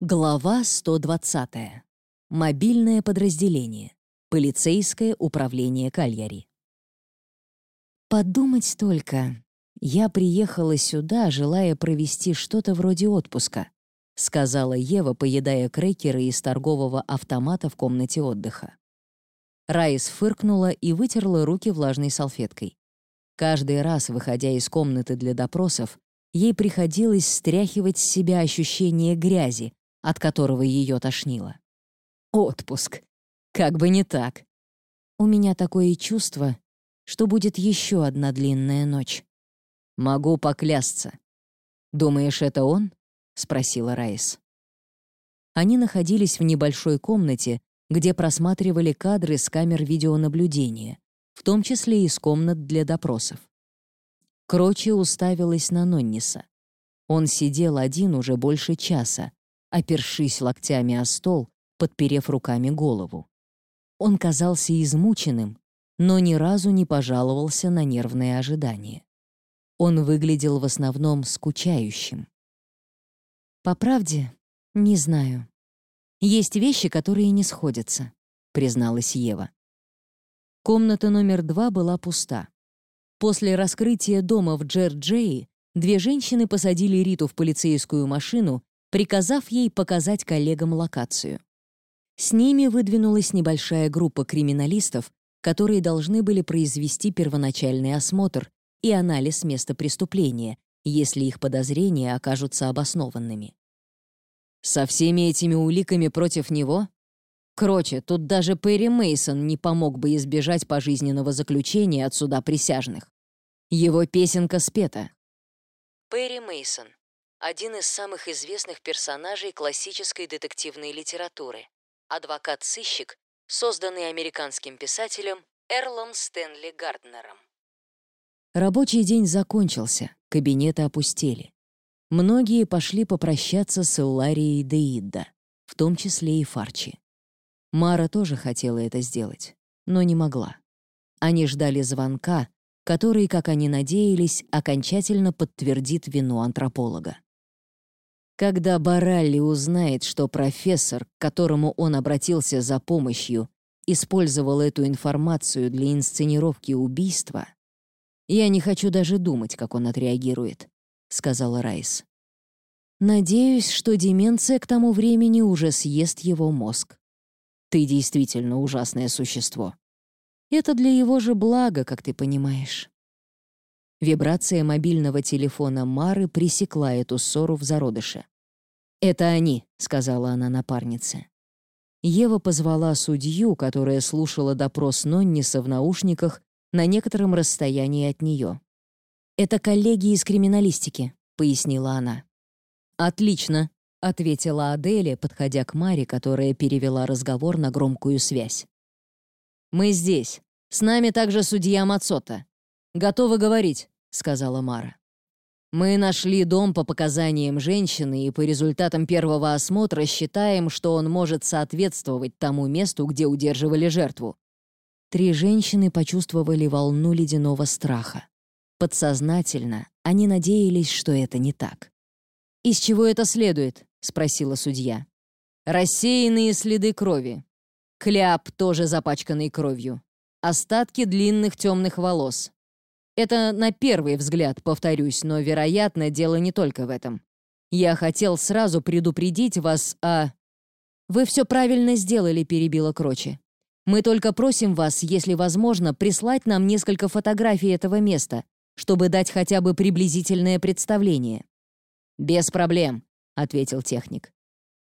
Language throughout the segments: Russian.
Глава 120. Мобильное подразделение. Полицейское управление Кальяри. Подумать только. Я приехала сюда, желая провести что-то вроде отпуска, сказала Ева, поедая крекеры из торгового автомата в комнате отдыха. Райс фыркнула и вытерла руки влажной салфеткой. Каждый раз, выходя из комнаты для допросов, ей приходилось стряхивать с себя ощущение грязи, от которого ее тошнило. Отпуск. Как бы не так. У меня такое чувство, что будет еще одна длинная ночь. Могу поклясться. «Думаешь, это он?» — спросила Райс. Они находились в небольшой комнате, где просматривали кадры с камер видеонаблюдения, в том числе из комнат для допросов. Крочи уставилась на Нонниса. Он сидел один уже больше часа, опершись локтями о стол, подперев руками голову. Он казался измученным, но ни разу не пожаловался на нервное ожидание. Он выглядел в основном скучающим. «По правде, не знаю. Есть вещи, которые не сходятся», — призналась Ева. Комната номер два была пуста. После раскрытия дома в Джерджеи две женщины посадили Риту в полицейскую машину приказав ей показать коллегам локацию. С ними выдвинулась небольшая группа криминалистов, которые должны были произвести первоначальный осмотр и анализ места преступления, если их подозрения окажутся обоснованными. Со всеми этими уликами против него? Кроче, тут даже Перри Мейсон не помог бы избежать пожизненного заключения от суда присяжных. Его песенка спета. Перри Мейсон один из самых известных персонажей классической детективной литературы, адвокат-сыщик, созданный американским писателем Эрлом Стэнли Гарднером. Рабочий день закончился, кабинеты опустели. Многие пошли попрощаться с Илларией Деидда, в том числе и Фарчи. Мара тоже хотела это сделать, но не могла. Они ждали звонка, который, как они надеялись, окончательно подтвердит вину антрополога. Когда Баралли узнает, что профессор, к которому он обратился за помощью, использовал эту информацию для инсценировки убийства, я не хочу даже думать, как он отреагирует, сказала Райс. Надеюсь, что деменция к тому времени уже съест его мозг. Ты действительно ужасное существо. Это для его же блага, как ты понимаешь. Вибрация мобильного телефона Мары пресекла эту ссору в зародыше. «Это они», — сказала она напарнице. Ева позвала судью, которая слушала допрос Нонниса в наушниках на некотором расстоянии от нее. «Это коллеги из криминалистики», — пояснила она. «Отлично», — ответила Аделия, подходя к Маре, которая перевела разговор на громкую связь. «Мы здесь. С нами также судья Мацота. Готовы говорить», — сказала Мара. «Мы нашли дом по показаниям женщины и по результатам первого осмотра считаем, что он может соответствовать тому месту, где удерживали жертву». Три женщины почувствовали волну ледяного страха. Подсознательно они надеялись, что это не так. «Из чего это следует?» — спросила судья. «Рассеянные следы крови. Кляп, тоже запачканный кровью. Остатки длинных темных волос. Это на первый взгляд, повторюсь, но, вероятно, дело не только в этом. Я хотел сразу предупредить вас о... «Вы все правильно сделали», — перебила Крочи. «Мы только просим вас, если возможно, прислать нам несколько фотографий этого места, чтобы дать хотя бы приблизительное представление». «Без проблем», — ответил техник.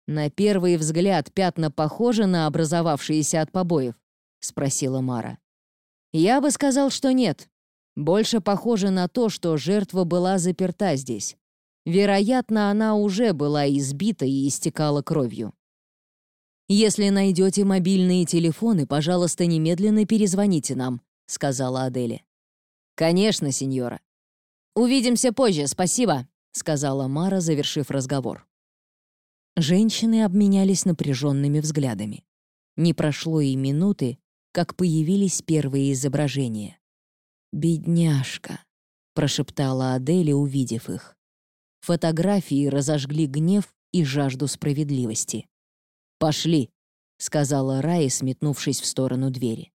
«На первый взгляд пятна похожи на образовавшиеся от побоев?» — спросила Мара. «Я бы сказал, что нет. Больше похоже на то, что жертва была заперта здесь. Вероятно, она уже была избита и истекала кровью. «Если найдете мобильные телефоны, пожалуйста, немедленно перезвоните нам», — сказала Адели. «Конечно, сеньора». «Увидимся позже, спасибо», — сказала Мара, завершив разговор. Женщины обменялись напряженными взглядами. Не прошло и минуты, как появились первые изображения. «Бедняжка», — прошептала Аделя, увидев их. Фотографии разожгли гнев и жажду справедливости. «Пошли», — сказала Рай, сметнувшись в сторону двери.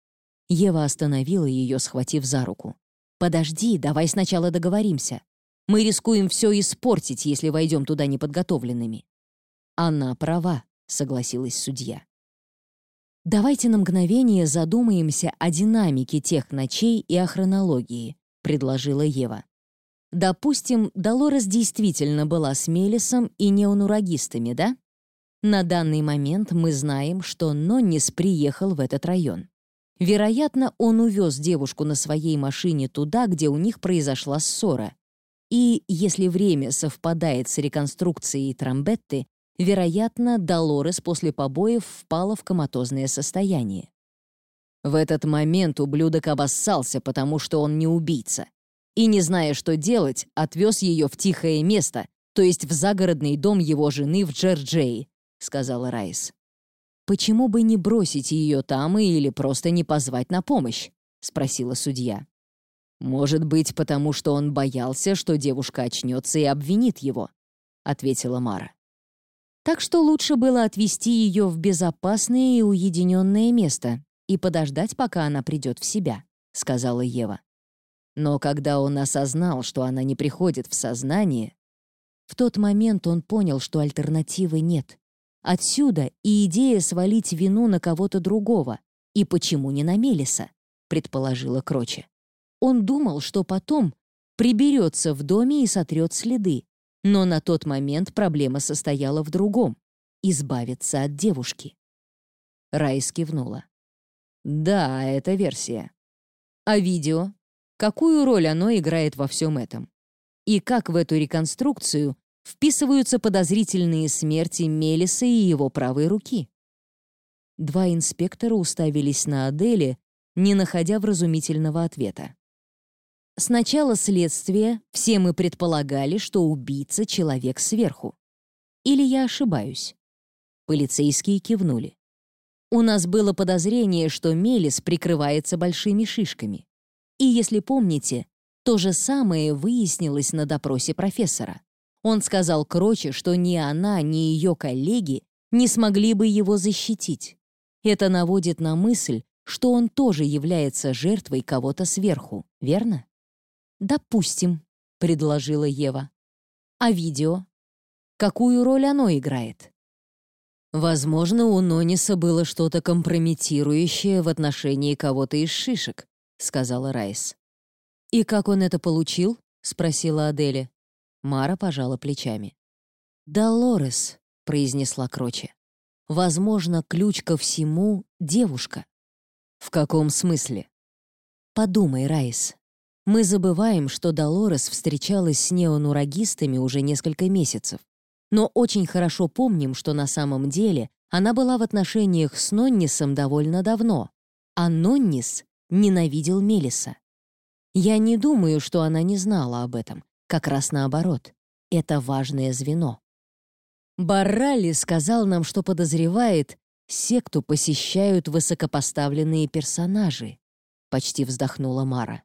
Ева остановила ее, схватив за руку. «Подожди, давай сначала договоримся. Мы рискуем все испортить, если войдем туда неподготовленными». «Она права», — согласилась судья. «Давайте на мгновение задумаемся о динамике тех ночей и о хронологии», — предложила Ева. «Допустим, Долорес действительно была с Мелисом и неонурагистами, да? На данный момент мы знаем, что Ноннис приехал в этот район. Вероятно, он увез девушку на своей машине туда, где у них произошла ссора. И, если время совпадает с реконструкцией Трамбетты, вероятно, Долорес после побоев впала в коматозное состояние. В этот момент ублюдок обоссался, потому что он не убийца. И, не зная, что делать, отвез ее в тихое место, то есть в загородный дом его жены в Джерджей, сказала Райс. «Почему бы не бросить ее там или просто не позвать на помощь?» — спросила судья. «Может быть, потому что он боялся, что девушка очнется и обвинит его», — ответила Мара. «Так что лучше было отвезти ее в безопасное и уединенное место и подождать, пока она придет в себя», — сказала Ева. Но когда он осознал, что она не приходит в сознание, в тот момент он понял, что альтернативы нет. Отсюда и идея свалить вину на кого-то другого. И почему не на Мелиса? предположила Кроче. Он думал, что потом приберется в доме и сотрет следы. Но на тот момент проблема состояла в другом — избавиться от девушки. Райс кивнула. «Да, это версия. А видео? Какую роль оно играет во всем этом? И как в эту реконструкцию вписываются подозрительные смерти Мелиса и его правой руки. Два инспектора уставились на Аделе, не находя вразумительного ответа. С начала следствия все мы предполагали, что убийца — человек сверху. Или я ошибаюсь? Полицейские кивнули. У нас было подозрение, что Мелис прикрывается большими шишками. И если помните, то же самое выяснилось на допросе профессора. Он сказал Кроче, что ни она, ни ее коллеги не смогли бы его защитить. Это наводит на мысль, что он тоже является жертвой кого-то сверху, верно? «Допустим», — предложила Ева. «А видео? Какую роль оно играет?» «Возможно, у Нониса было что-то компрометирующее в отношении кого-то из шишек», — сказала Райс. «И как он это получил?» — спросила Аделя. Мара пожала плечами. «Долорес», — произнесла Кроче. «Возможно, ключ ко всему — девушка». «В каком смысле?» «Подумай, Райс. Мы забываем, что Долорес встречалась с неонурагистами уже несколько месяцев. Но очень хорошо помним, что на самом деле она была в отношениях с Ноннисом довольно давно, а Ноннис ненавидел Мелиса. Я не думаю, что она не знала об этом, как раз наоборот. Это важное звено. Баррали сказал нам, что подозревает, секту посещают высокопоставленные персонажи. Почти вздохнула Мара.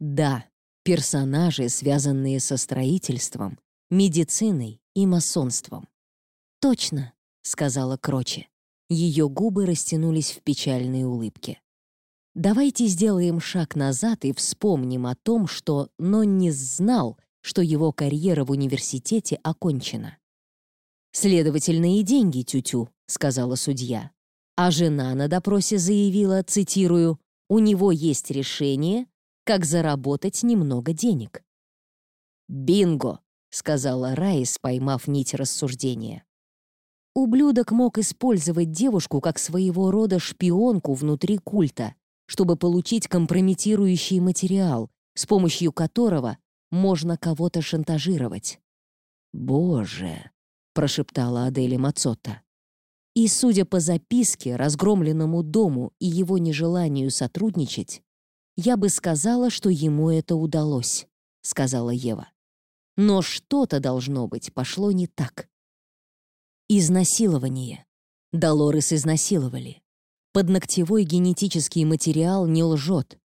Да, персонажи, связанные со строительством, медициной и масонством. Точно, сказала Кроче. Ее губы растянулись в печальной улыбке. Давайте сделаем шаг назад и вспомним о том, что Нонни знал, что его карьера в университете окончена. «Следовательно, и деньги тютю», — сказала судья. А жена на допросе заявила, цитирую, «У него есть решение, как заработать немного денег». «Бинго!» — сказала Райс, поймав нить рассуждения. Ублюдок мог использовать девушку как своего рода шпионку внутри культа, чтобы получить компрометирующий материал, с помощью которого можно кого-то шантажировать. «Боже!» — прошептала Аделя Мацотта. И, судя по записке, разгромленному дому и его нежеланию сотрудничать, я бы сказала, что ему это удалось, — сказала Ева. Но что-то, должно быть, пошло не так. Изнасилование. Долорес изнасиловали. Подногтевой генетический материал не лжет.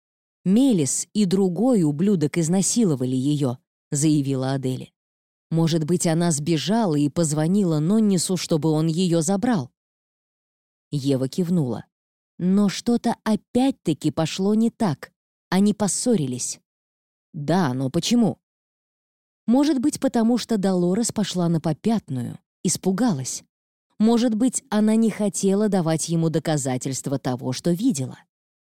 Мелис и другой ублюдок изнасиловали ее, заявила Адели. Может быть, она сбежала и позвонила Ноннису, чтобы он ее забрал. Ева кивнула. Но что-то опять-таки пошло не так. Они поссорились. Да, но почему? Может быть, потому что Долорес пошла на попятную, испугалась. Может быть, она не хотела давать ему доказательства того, что видела.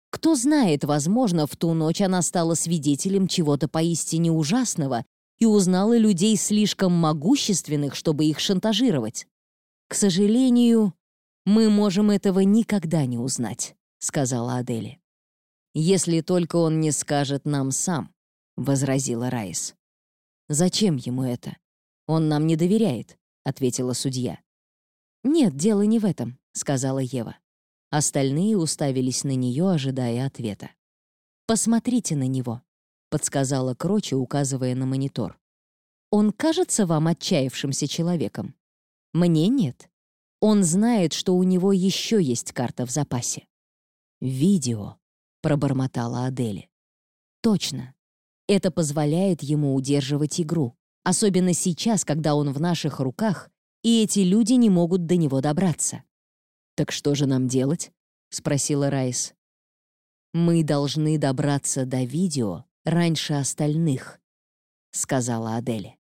Кто знает, возможно, в ту ночь она стала свидетелем чего-то поистине ужасного и узнала людей слишком могущественных, чтобы их шантажировать. К сожалению, мы можем этого никогда не узнать, сказала Адели. Если только он не скажет нам сам, возразила Райс. Зачем ему это? Он нам не доверяет, ответила судья. Нет, дело не в этом, сказала Ева. Остальные уставились на нее, ожидая ответа. Посмотрите на него, — подсказала Крочи, указывая на монитор. «Он кажется вам отчаявшимся человеком? Мне нет. Он знает, что у него еще есть карта в запасе». «Видео», — пробормотала Адели. «Точно. Это позволяет ему удерживать игру, особенно сейчас, когда он в наших руках, и эти люди не могут до него добраться». «Так что же нам делать?» — спросила Райс. «Мы должны добраться до видео раньше остальных», — сказала Адель.